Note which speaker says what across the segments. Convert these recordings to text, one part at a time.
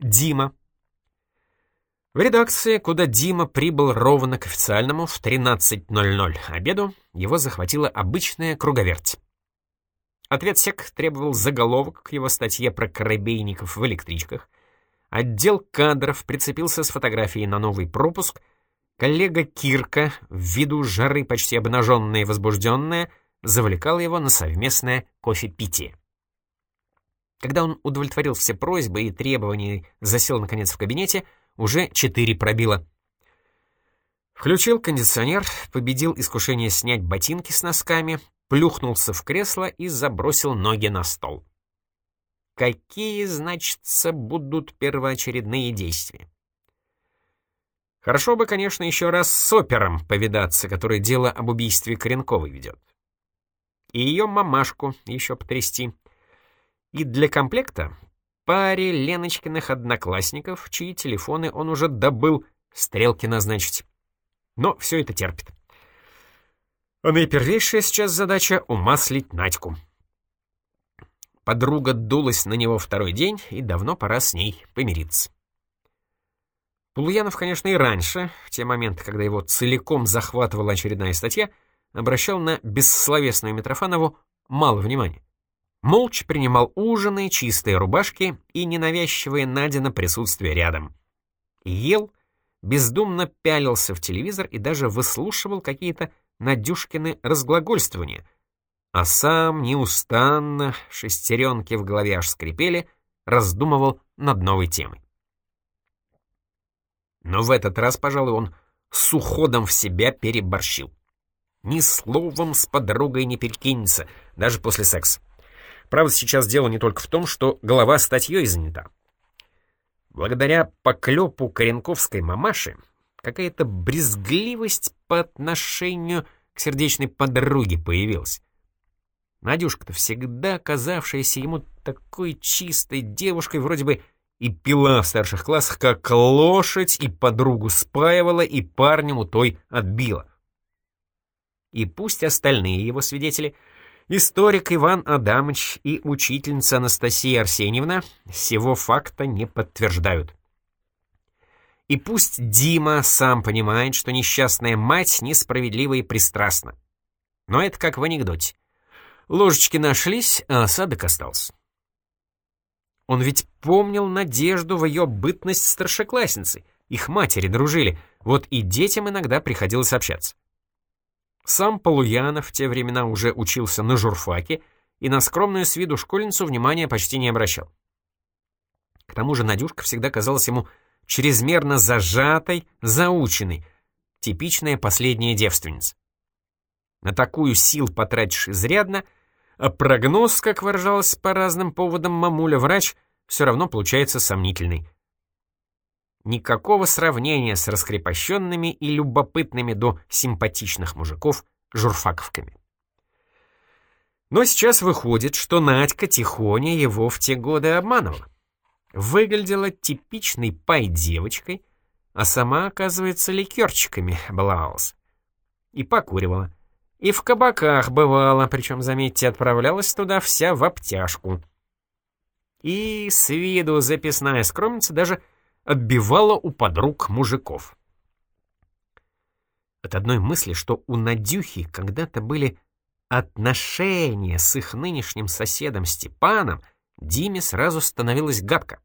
Speaker 1: Дима. В редакции, куда Дима прибыл ровно к официальному в 13.00 обеду, его захватила обычная круговерть. Ответ сек требовал заголовок к его статье про корабейников в электричках. Отдел кадров прицепился с фотографией на новый пропуск. Коллега Кирка, ввиду жары почти обнаженная и возбужденная, завлекал его на совместное кофе-питие. Когда он удовлетворил все просьбы и требования, засел наконец в кабинете, уже четыре пробило. Включил кондиционер, победил искушение снять ботинки с носками, плюхнулся в кресло и забросил ноги на стол. Какие, значится, будут первоочередные действия? Хорошо бы, конечно, еще раз с опером повидаться, который дело об убийстве Коренковой ведет. И ее мамашку еще потрясти. И для комплекта паре Леночкиных одноклассников, чьи телефоны он уже добыл, стрелки назначить. Но все это терпит. А наипервейшая сейчас задача — умаслить Надьку. Подруга дулась на него второй день, и давно пора с ней помириться. Полуянов, конечно, и раньше, в те моменты, когда его целиком захватывала очередная статья, обращал на бессловесную Митрофанову мало внимания. Молча принимал ужины, чистые рубашки и ненавязчивое Надина присутствие рядом. Ел, бездумно пялился в телевизор и даже выслушивал какие-то Надюшкины разглагольствования, а сам неустанно, шестеренки в голове аж скрипели, раздумывал над новой темой. Но в этот раз, пожалуй, он с уходом в себя переборщил. Ни словом с подругой не перекинется, даже после секса. Правда, сейчас дело не только в том, что голова статьей занята. Благодаря поклепу Коренковской мамаши какая-то брезгливость по отношению к сердечной подруге появилась. Надюшка-то всегда казавшаяся ему такой чистой девушкой, вроде бы и пила в старших классах, как лошадь, и подругу спаивала, и парнем у той отбила. И пусть остальные его свидетели, историк Иван Адамович и учительница Анастасия Арсеньевна, всего факта не подтверждают. И пусть Дима сам понимает, что несчастная мать несправедлива и пристрастна. Но это как в анекдоте. Ложечки нашлись, а осадок остался. Он ведь помнил Надежду в ее бытность старшеклассницы. Их матери дружили, вот и детям иногда приходилось общаться. Сам Полуянов в те времена уже учился на журфаке и на скромную с виду школьницу внимания почти не обращал. К тому же Надюшка всегда казалась ему чрезмерно зажатой, заученной, типичная последняя девственница. На такую сил потратишь изрядно, а прогноз, как выражалось по разным поводам мамуля-врач, все равно получается сомнительный. Никакого сравнения с раскрепощенными и любопытными до симпатичных мужиков журфаковками. Но сейчас выходит, что Надька тихоня его в те годы обманывала выглядела типичной пай-девочкой, а сама, оказывается, ликерчиками баловалась. И покуривала. И в кабаках бывала, причем, заметьте, отправлялась туда вся в обтяжку. И с виду записная скромница даже отбивала у подруг мужиков. От одной мысли, что у Надюхи когда-то были отношения с их нынешним соседом Степаном, Диме сразу становилось гадко.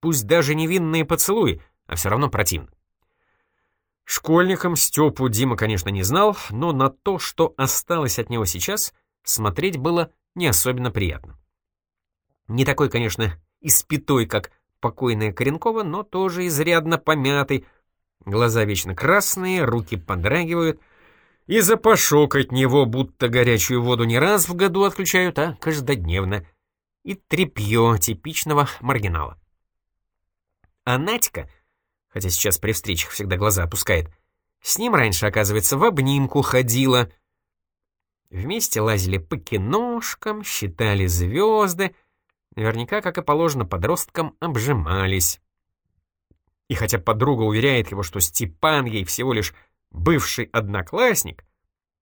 Speaker 1: Пусть даже невинные поцелуи, а все равно противно. Школьником Степу Дима, конечно, не знал, но на то, что осталось от него сейчас, смотреть было не особенно приятно. Не такой, конечно, испятой, как покойная Коренкова, но тоже изрядно помятый, глаза вечно красные, руки подрагивают, и запашок от него, будто горячую воду не раз в году отключают, а каждодневно — и тряпье типичного маргинала. А Надька, хотя сейчас при встречах всегда глаза опускает, с ним раньше, оказывается, в обнимку ходила. Вместе лазили по киношкам, считали звезды, наверняка, как и положено подросткам, обжимались. И хотя подруга уверяет его, что Степан ей всего лишь бывший одноклассник,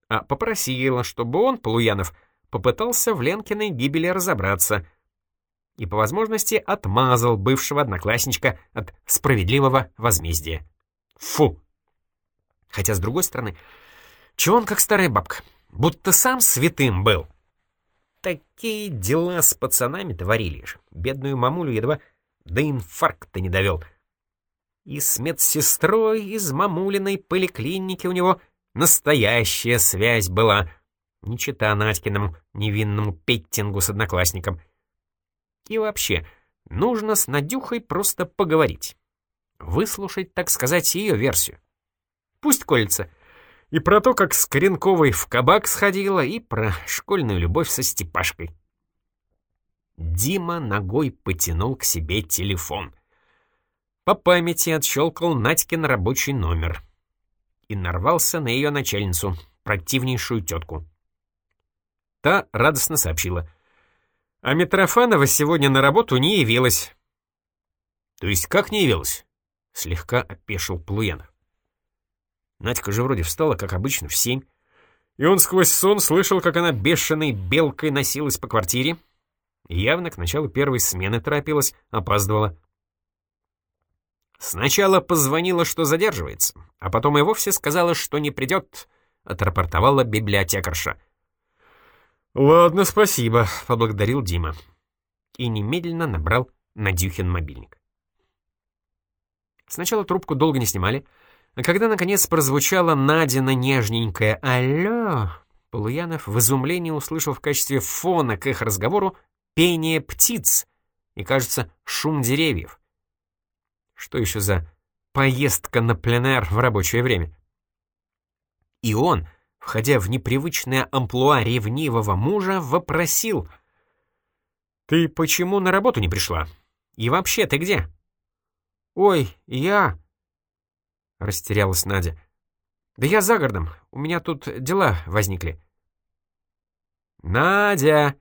Speaker 1: а попросила, чтобы он, Полуянов, попытался в Ленкиной гибели разобраться. и по возможности отмазал бывшего одноклассничка от справедливого возмездия. Фу! Хотя, с другой стороны, чего он как старая бабка, будто сам святым был. Такие дела с пацанами творили, бедную мамулю едва до инфаркта не довел. И с медсестрой из мамулиной поликлиники у него настоящая связь была, не чита Надькиному невинному петтингу с одноклассником. И вообще, нужно с Надюхой просто поговорить. Выслушать, так сказать, ее версию. Пусть колется. И про то, как с Коренковой в кабак сходила, и про школьную любовь со Степашкой. Дима ногой потянул к себе телефон. По памяти отщелкал Надькин рабочий номер. И нарвался на ее начальницу, противнейшую тетку. Та радостно сообщила. А Митрофанова сегодня на работу не явилась. «То есть как не явилась?» — слегка опешил Плуянов. Надька же вроде встала, как обычно, в семь. И он сквозь сон слышал, как она бешеной белкой носилась по квартире. явно к началу первой смены торопилась, опаздывала. Сначала позвонила, что задерживается, а потом и вовсе сказала, что не придет, — отрапортовала библиотекарша. «Ладно, спасибо», — поблагодарил Дима. И немедленно набрал Надюхин мобильник. Сначала трубку долго не снимали, — а когда, наконец, прозвучало Надина нежненькое «Алло», Полуянов в изумлении услышал в качестве фона к их разговору пение птиц и, кажется, шум деревьев. Что еще за поездка на пленэр в рабочее время? И он, входя в непривычное амплуа ревнивого мужа, вопросил «Ты почему на работу не пришла? И вообще ты где?» «Ой, я...» — растерялась Надя. «Да я за городом, у меня тут дела возникли». «Надя,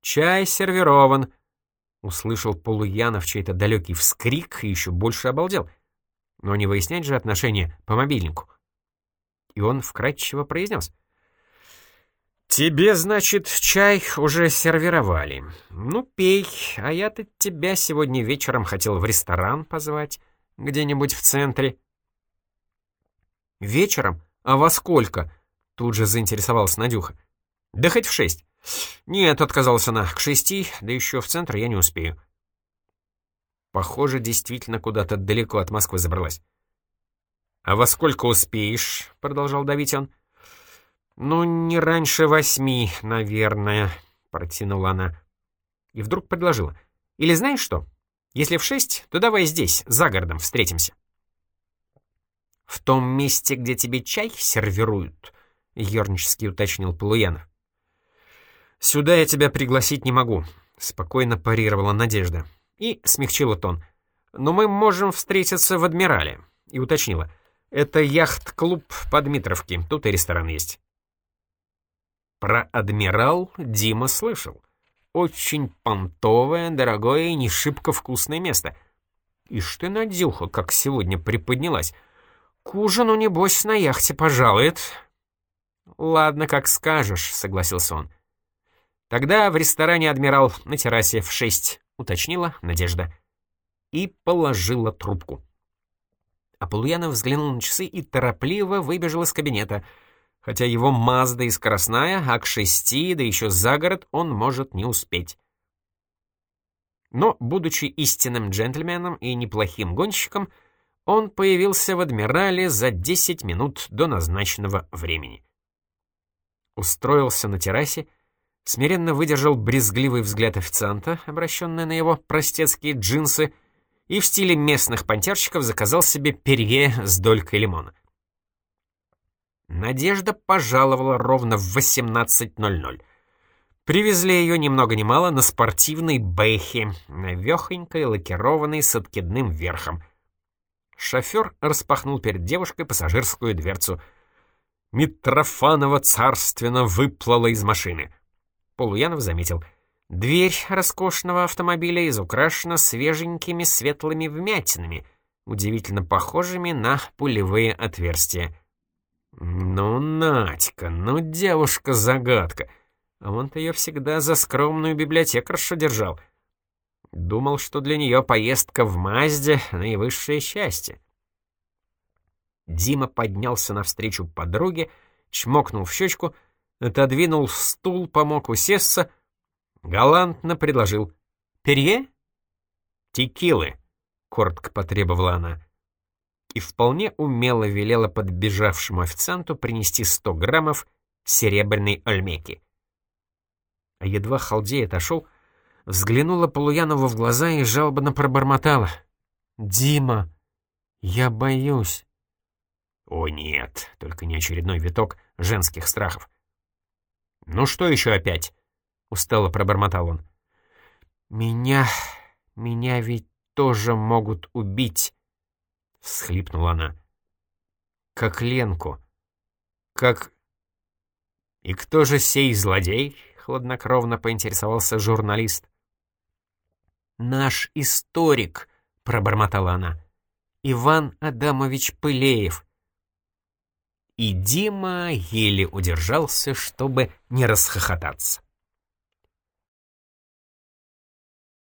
Speaker 1: чай сервирован!» — услышал Полуянов чей-то далекий вскрик и еще больше обалдел. Но не выяснять же отношения по мобильнику. И он вкратчиво произнес. «Тебе, значит, чай уже сервировали. Ну, пей, а я-то тебя сегодня вечером хотел в ресторан позвать, где-нибудь в центре». «Вечером? А во сколько?» Тут же заинтересовалась Надюха. «Да хоть в шесть». «Нет», — отказалась она, — «к шести, да еще в центр я не успею». Похоже, действительно куда-то далеко от Москвы забралась. «А во сколько успеешь?» — продолжал давить он. «Ну, не раньше восьми, наверное», — протянула она. И вдруг предложила. «Или знаешь что? Если в шесть, то давай здесь, за городом, встретимся». «В том месте, где тебе чай сервируют?» — ернически уточнил Полуянов. «Сюда я тебя пригласить не могу», — спокойно парировала Надежда. И смягчила тон. «Но мы можем встретиться в Адмирале», — и уточнила. «Это яхт-клуб по Дмитровке, тут и ресторан есть». Про «Адмирал» Дима слышал. Очень понтовое, дорогое и не шибко вкусное место. Ишь ты, Надюха, как сегодня приподнялась — «К ужину, небось, на яхте пожалует». «Ладно, как скажешь», — согласился он. «Тогда в ресторане «Адмирал» на террасе в шесть», — уточнила Надежда. И положила трубку. А Полуянов взглянул на часы и торопливо выбежал из кабинета, хотя его Мазда и скоростная, а к шести, да еще за город, он может не успеть. Но, будучи истинным джентльменом и неплохим гонщиком, — он появился в «Адмирале» за 10 минут до назначенного времени. Устроился на террасе, смиренно выдержал брезгливый взгляд официанта, обращенный на его простецкие джинсы, и в стиле местных понтерщиков заказал себе перье с долькой лимона. Надежда пожаловала ровно в 18.00. Привезли ее ни много ни мало на спортивной бэхе, навехонькой, лакированной с откидным верхом — Шофер распахнул перед девушкой пассажирскую дверцу. Митрофанова царственно выплыла из машины. Полуянов заметил. Дверь роскошного автомобиля изукрашена свеженькими светлыми вмятинами, удивительно похожими на пулевые отверстия. «Ну, Надька, ну, девушка-загадка!» А он-то ее всегда за скромную библиотекаршу держал. Думал, что для нее поездка в Мазде — наивысшее счастье. Дима поднялся навстречу подруге, чмокнул в щечку, отодвинул стул, помог усесться, галантно предложил «Перье?» «Текилы», — коротко потребовала она. И вполне умело велела подбежавшему официанту принести 100 граммов серебряной альмеки. А едва халдей отошел, взглянула Полуянова в глаза и жалобно пробормотала. «Дима, я боюсь». «О нет, только не очередной виток женских страхов». «Ну что еще опять?» — устало пробормотал он. «Меня... меня ведь тоже могут убить», — всхлипнула она. «Как Ленку. Как...» «И кто же сей злодей?» — хладнокровно поинтересовался журналист. «Наш историк», — пробормотала она. «Иван Адамович Пылеев». И Дима еле удержался, чтобы не расхохотаться.